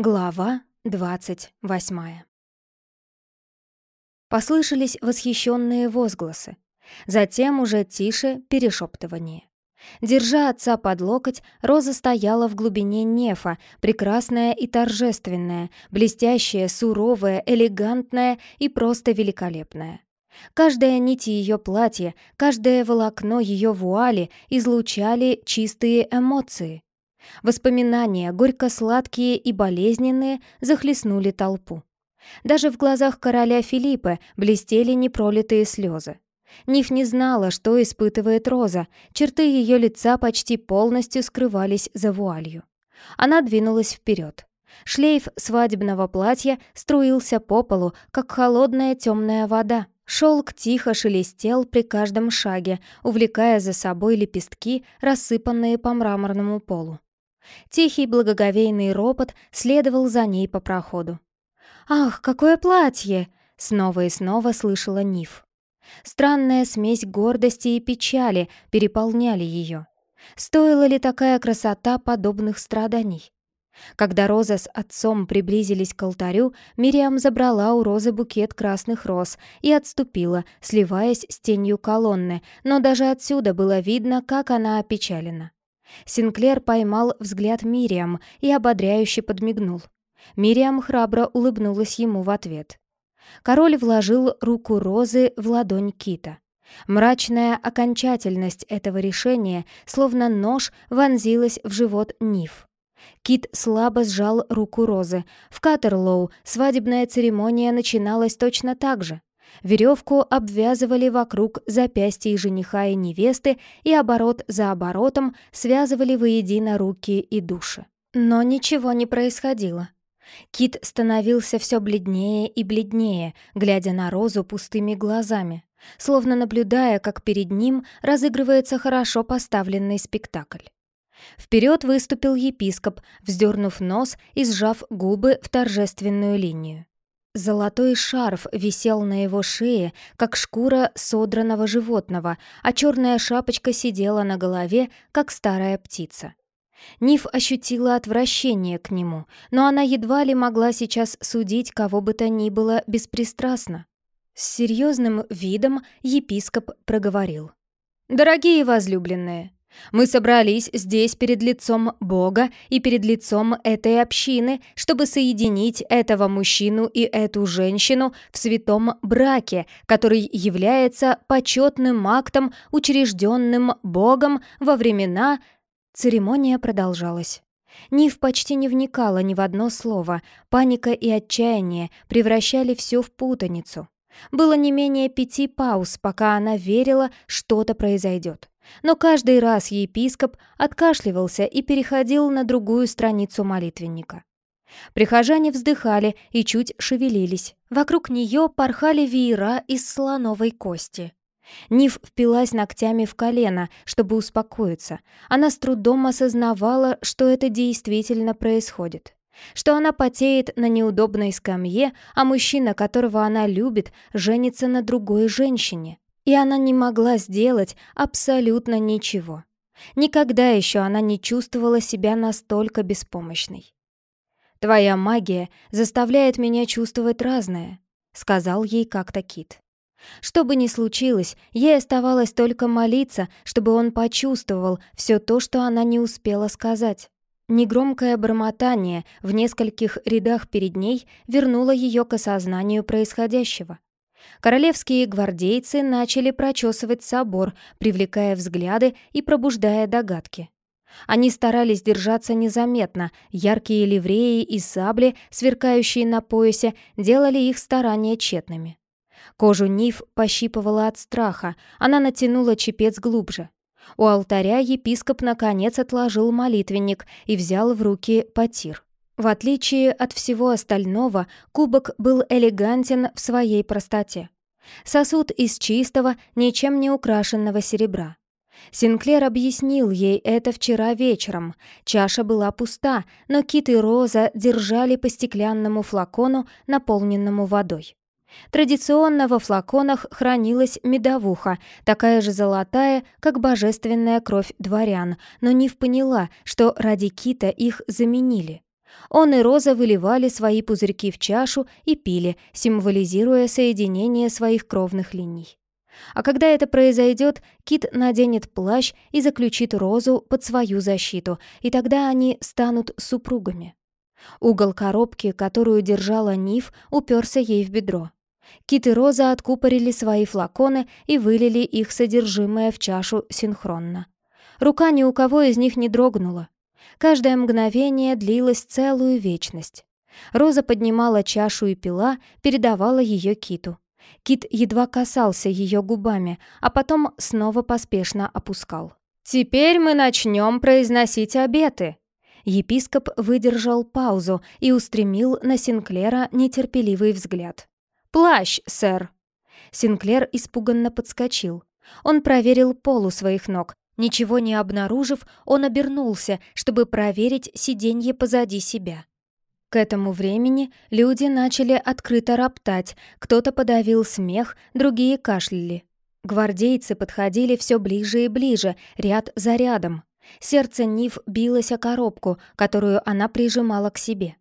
Глава двадцать восьмая Послышались восхищенные возгласы. Затем уже тише перешептывание. Держа отца под локоть, Роза стояла в глубине нефа, прекрасная и торжественная, блестящая, суровая, элегантная и просто великолепная. Каждая нить ее платья, каждое волокно ее вуали излучали чистые эмоции — Воспоминания, горько-сладкие и болезненные, захлестнули толпу. Даже в глазах короля Филиппа блестели непролитые слезы. Ниф не знала, что испытывает Роза, черты ее лица почти полностью скрывались за вуалью. Она двинулась вперед. Шлейф свадебного платья струился по полу, как холодная темная вода. Шелк тихо шелестел при каждом шаге, увлекая за собой лепестки, рассыпанные по мраморному полу. Тихий благоговейный ропот следовал за ней по проходу. «Ах, какое платье!» — снова и снова слышала Ниф. Странная смесь гордости и печали переполняли ее. Стоила ли такая красота подобных страданий? Когда Роза с отцом приблизились к алтарю, Мириам забрала у Розы букет красных роз и отступила, сливаясь с тенью колонны, но даже отсюда было видно, как она опечалена. Синклер поймал взгляд Мириам и ободряюще подмигнул. Мириам храбро улыбнулась ему в ответ. Король вложил руку Розы в ладонь Кита. Мрачная окончательность этого решения, словно нож, вонзилась в живот Ниф. Кит слабо сжал руку Розы. В Катерлоу свадебная церемония начиналась точно так же. Веревку обвязывали вокруг запястья жениха и невесты и оборот за оборотом связывали воедино руки и души. Но ничего не происходило. Кит становился все бледнее и бледнее, глядя на Розу пустыми глазами, словно наблюдая, как перед ним разыгрывается хорошо поставленный спектакль. Вперед выступил епископ, вздернув нос и сжав губы в торжественную линию. Золотой шарф висел на его шее, как шкура содранного животного, а черная шапочка сидела на голове, как старая птица. Ниф ощутила отвращение к нему, но она едва ли могла сейчас судить кого бы то ни было беспристрастно. С серьезным видом епископ проговорил. «Дорогие возлюбленные, мы собрались здесь перед лицом Бога и перед лицом этой общины, чтобы соединить этого мужчину и эту женщину в святом браке, который является почетным актом, учрежденным Богом во времена... Церемония продолжалась. Нив почти не вникала ни в одно слово. Паника и отчаяние превращали все в путаницу. Было не менее пяти пауз, пока она верила, что-то произойдет. Но каждый раз епископ откашливался и переходил на другую страницу молитвенника. Прихожане вздыхали и чуть шевелились. Вокруг нее порхали веера из слоновой кости. Ниф впилась ногтями в колено, чтобы успокоиться. Она с трудом осознавала, что это действительно происходит. Что она потеет на неудобной скамье, а мужчина, которого она любит, женится на другой женщине и она не могла сделать абсолютно ничего. Никогда еще она не чувствовала себя настолько беспомощной. «Твоя магия заставляет меня чувствовать разное», — сказал ей как-то Кит. Что бы ни случилось, ей оставалось только молиться, чтобы он почувствовал все то, что она не успела сказать. Негромкое бормотание в нескольких рядах перед ней вернуло ее к осознанию происходящего. Королевские гвардейцы начали прочесывать собор, привлекая взгляды и пробуждая догадки. Они старались держаться незаметно, яркие ливреи и сабли, сверкающие на поясе, делали их старания тщетными. Кожу Ниф пощипывала от страха, она натянула чепец глубже. У алтаря епископ наконец отложил молитвенник и взял в руки потир. В отличие от всего остального, кубок был элегантен в своей простоте. Сосуд из чистого, ничем не украшенного серебра. Синклер объяснил ей это вчера вечером. Чаша была пуста, но Кит и Роза держали по стеклянному флакону, наполненному водой. Традиционно во флаконах хранилась медовуха, такая же золотая, как божественная кровь дворян, но Нив поняла, что ради Кита их заменили. Он и Роза выливали свои пузырьки в чашу и пили, символизируя соединение своих кровных линий. А когда это произойдет, Кит наденет плащ и заключит Розу под свою защиту, и тогда они станут супругами. Угол коробки, которую держала Ниф, уперся ей в бедро. Кит и Роза откупорили свои флаконы и вылили их содержимое в чашу синхронно. Рука ни у кого из них не дрогнула. Каждое мгновение длилось целую вечность. Роза поднимала чашу и пила, передавала ее Киту. Кит едва касался ее губами, а потом снова поспешно опускал. «Теперь мы начнем произносить обеты!» Епископ выдержал паузу и устремил на Синклера нетерпеливый взгляд. «Плащ, сэр!» Синклер испуганно подскочил. Он проверил пол у своих ног. Ничего не обнаружив, он обернулся, чтобы проверить сиденье позади себя. К этому времени люди начали открыто роптать, кто-то подавил смех, другие кашляли. Гвардейцы подходили все ближе и ближе, ряд за рядом. Сердце Нив билось о коробку, которую она прижимала к себе.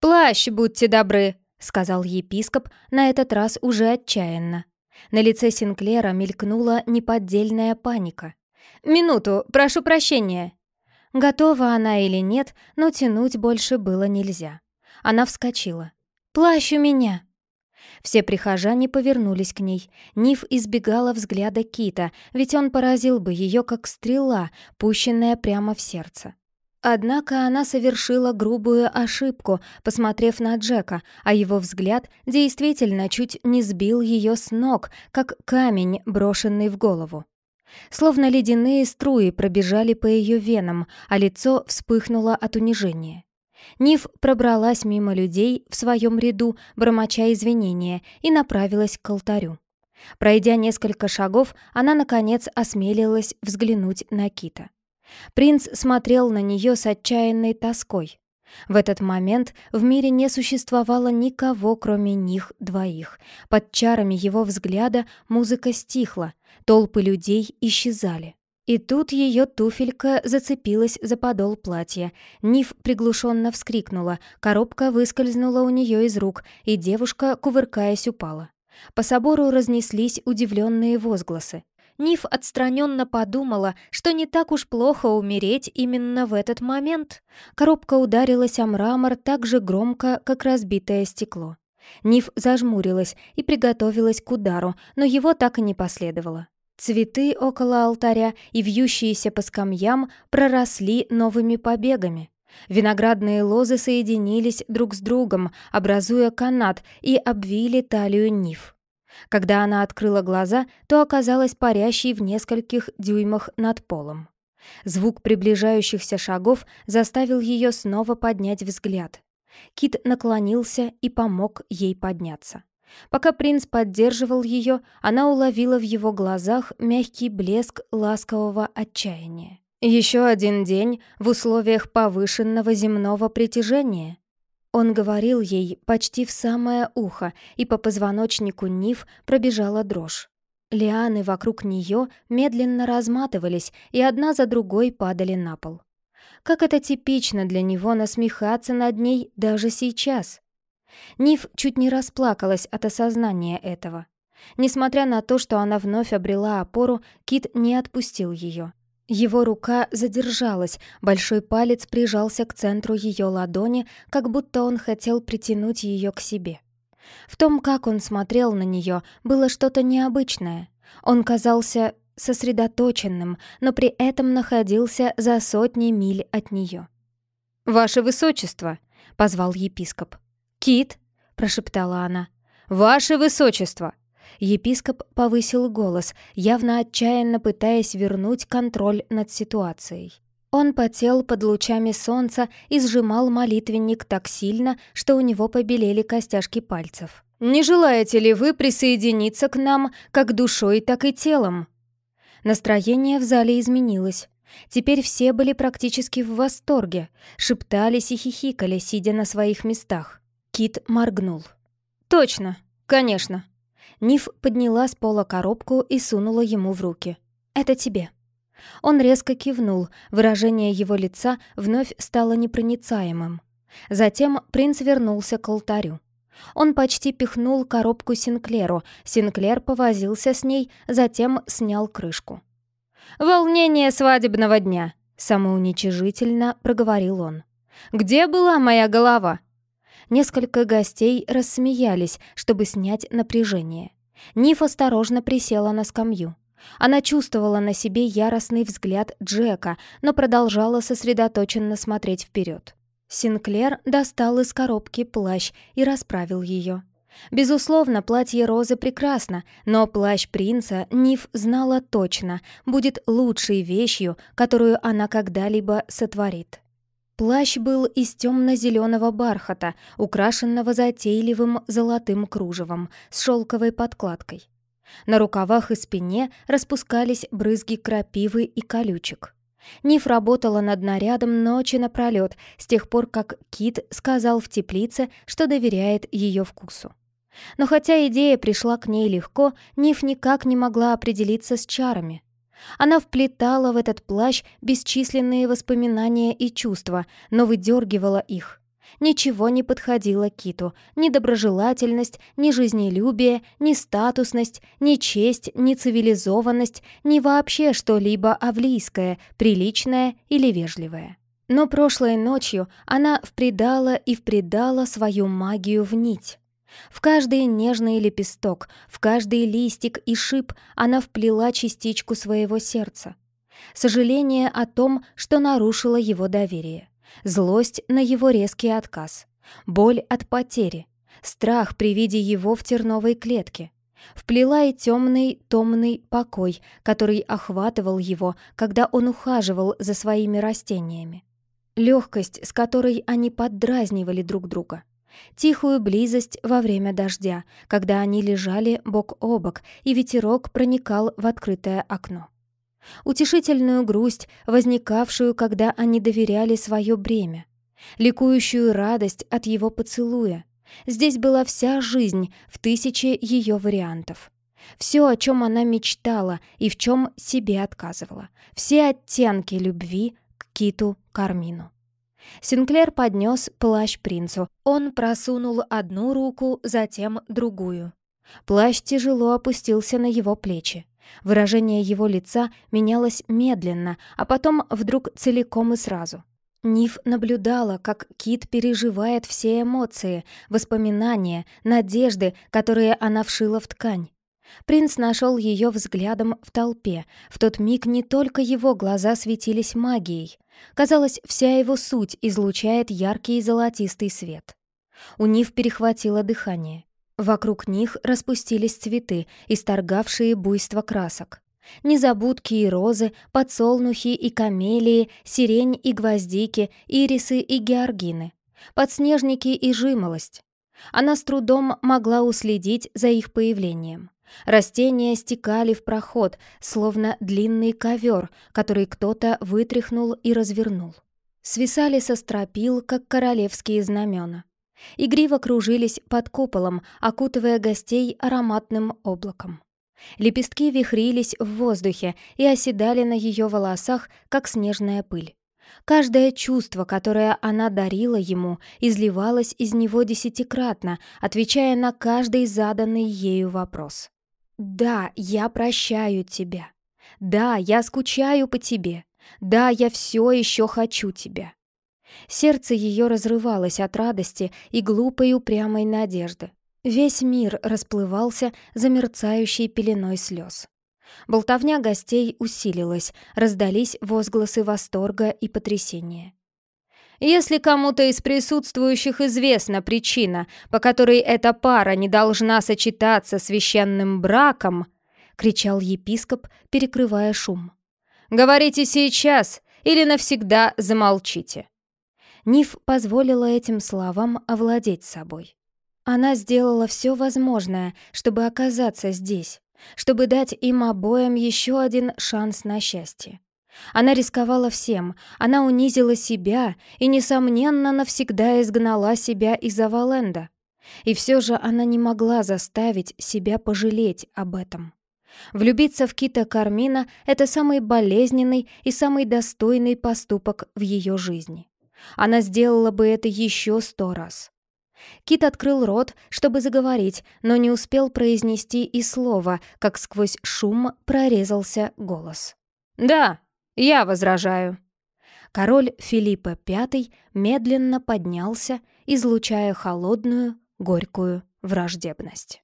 «Плащ, будьте добры!» — сказал епископ, на этот раз уже отчаянно. На лице Синклера мелькнула неподдельная паника. «Минуту, прошу прощения!» Готова она или нет, но тянуть больше было нельзя. Она вскочила. «Плащ у меня!» Все прихожане повернулись к ней. Ниф избегала взгляда Кита, ведь он поразил бы ее как стрела, пущенная прямо в сердце. Однако она совершила грубую ошибку, посмотрев на Джека, а его взгляд действительно чуть не сбил ее с ног, как камень, брошенный в голову. Словно ледяные струи пробежали по ее венам, а лицо вспыхнуло от унижения. Ниф пробралась мимо людей в своем ряду, бормоча извинения, и направилась к алтарю. Пройдя несколько шагов, она, наконец, осмелилась взглянуть на Кита. Принц смотрел на нее с отчаянной тоской. В этот момент в мире не существовало никого, кроме них двоих. Под чарами его взгляда музыка стихла, толпы людей исчезали. И тут ее туфелька зацепилась за подол платья. Ниф приглушенно вскрикнула, коробка выскользнула у нее из рук, и девушка, кувыркаясь, упала. По собору разнеслись удивленные возгласы. Ниф отстраненно подумала, что не так уж плохо умереть именно в этот момент. Коробка ударилась о мрамор так же громко, как разбитое стекло. Ниф зажмурилась и приготовилась к удару, но его так и не последовало. Цветы около алтаря и вьющиеся по скамьям проросли новыми побегами. Виноградные лозы соединились друг с другом, образуя канат, и обвили талию Ниф. Когда она открыла глаза, то оказалась парящей в нескольких дюймах над полом. Звук приближающихся шагов заставил ее снова поднять взгляд. Кит наклонился и помог ей подняться. Пока принц поддерживал ее, она уловила в его глазах мягкий блеск ласкового отчаяния. Еще один день в условиях повышенного земного притяжения. Он говорил ей почти в самое ухо, и по позвоночнику Нив пробежала дрожь. Лианы вокруг нее медленно разматывались и одна за другой падали на пол. Как это типично для него насмехаться над ней даже сейчас. Нив чуть не расплакалась от осознания этого. Несмотря на то, что она вновь обрела опору, Кит не отпустил ее. Его рука задержалась, большой палец прижался к центру ее ладони, как будто он хотел притянуть ее к себе. В том, как он смотрел на нее, было что-то необычное. Он казался сосредоточенным, но при этом находился за сотни миль от нее. «Ваше Высочество!» — позвал епископ. «Кит!» — прошептала она. «Ваше Высочество!» Епископ повысил голос, явно отчаянно пытаясь вернуть контроль над ситуацией. Он потел под лучами солнца и сжимал молитвенник так сильно, что у него побелели костяшки пальцев. «Не желаете ли вы присоединиться к нам как душой, так и телом?» Настроение в зале изменилось. Теперь все были практически в восторге, шептались и хихикали, сидя на своих местах. Кит моргнул. «Точно, конечно». Ниф подняла с пола коробку и сунула ему в руки. «Это тебе». Он резко кивнул, выражение его лица вновь стало непроницаемым. Затем принц вернулся к алтарю. Он почти пихнул коробку Синклеру, Синклер повозился с ней, затем снял крышку. «Волнение свадебного дня», — самоуничижительно проговорил он. «Где была моя голова?» Несколько гостей рассмеялись, чтобы снять напряжение. Ниф осторожно присела на скамью. Она чувствовала на себе яростный взгляд Джека, но продолжала сосредоточенно смотреть вперед. Синклер достал из коробки плащ и расправил ее. Безусловно, платье Розы прекрасно, но плащ принца Ниф знала точно, будет лучшей вещью, которую она когда-либо сотворит. Плащ был из темно-зеленого бархата, украшенного затейливым золотым кружевом с шелковой подкладкой. На рукавах и спине распускались брызги крапивы и колючек. Ниф работала над нарядом ночи напролет, с тех пор, как Кит сказал в теплице, что доверяет ее вкусу. Но хотя идея пришла к ней легко, Ниф никак не могла определиться с чарами. Она вплетала в этот плащ бесчисленные воспоминания и чувства, но выдергивала их. Ничего не подходило Киту. Ни доброжелательность, ни жизнелюбие, ни статусность, ни честь, ни цивилизованность, ни вообще что-либо авлийское, приличное или вежливое. Но прошлой ночью она впредала и впредала свою магию в нить. В каждый нежный лепесток, в каждый листик и шип она вплела частичку своего сердца. Сожаление о том, что нарушила его доверие злость на его резкий отказ, боль от потери, страх при виде его в терновой клетке. Вплела и темный, томный покой, который охватывал его, когда он ухаживал за своими растениями. Легкость, с которой они поддразнивали друг друга. Тихую близость во время дождя, когда они лежали бок о бок, и ветерок проникал в открытое окно утешительную грусть, возникавшую, когда они доверяли свое бремя, ликующую радость от его поцелуя. Здесь была вся жизнь в тысяче ее вариантов. Все, о чем она мечтала и в чем себе отказывала. Все оттенки любви к Киту Кармину. Синклер поднес плащ принцу. Он просунул одну руку, затем другую. Плащ тяжело опустился на его плечи. Выражение его лица менялось медленно, а потом вдруг целиком и сразу. Ниф наблюдала, как Кит переживает все эмоции, воспоминания, надежды, которые она вшила в ткань. Принц нашел ее взглядом в толпе. В тот миг не только его глаза светились магией. Казалось, вся его суть излучает яркий золотистый свет. У Нив перехватило дыхание. Вокруг них распустились цветы, исторгавшие буйство красок. Незабудки и розы, подсолнухи и камелии, сирень и гвоздики, ирисы и георгины. Подснежники и жимолость. Она с трудом могла уследить за их появлением. Растения стекали в проход, словно длинный ковер, который кто-то вытряхнул и развернул. Свисали со стропил, как королевские знамена. Игриво кружились под куполом, окутывая гостей ароматным облаком. Лепестки вихрились в воздухе и оседали на ее волосах, как снежная пыль. Каждое чувство, которое она дарила ему, изливалось из него десятикратно, отвечая на каждый заданный ею вопрос. «Да, я прощаю тебя. Да, я скучаю по тебе. Да, я все еще хочу тебя. Сердце ее разрывалось от радости и глупой упрямой надежды. Весь мир расплывался за мерцающей пеленой слез. Болтовня гостей усилилась, раздались возгласы восторга и потрясения. «Если кому-то из присутствующих известна причина, по которой эта пара не должна сочетаться священным браком», — кричал епископ, перекрывая шум. «Говорите сейчас или навсегда замолчите». Ниф позволила этим словам овладеть собой. Она сделала все возможное, чтобы оказаться здесь, чтобы дать им обоим еще один шанс на счастье. Она рисковала всем, она унизила себя и, несомненно, навсегда изгнала себя из Аваленда. И все же она не могла заставить себя пожалеть об этом. Влюбиться в Кита Кармина – это самый болезненный и самый достойный поступок в ее жизни. Она сделала бы это еще сто раз. Кит открыл рот, чтобы заговорить, но не успел произнести и слова, как сквозь шум прорезался голос. «Да!» Я возражаю». Король Филиппа V медленно поднялся, излучая холодную, горькую враждебность.